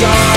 song.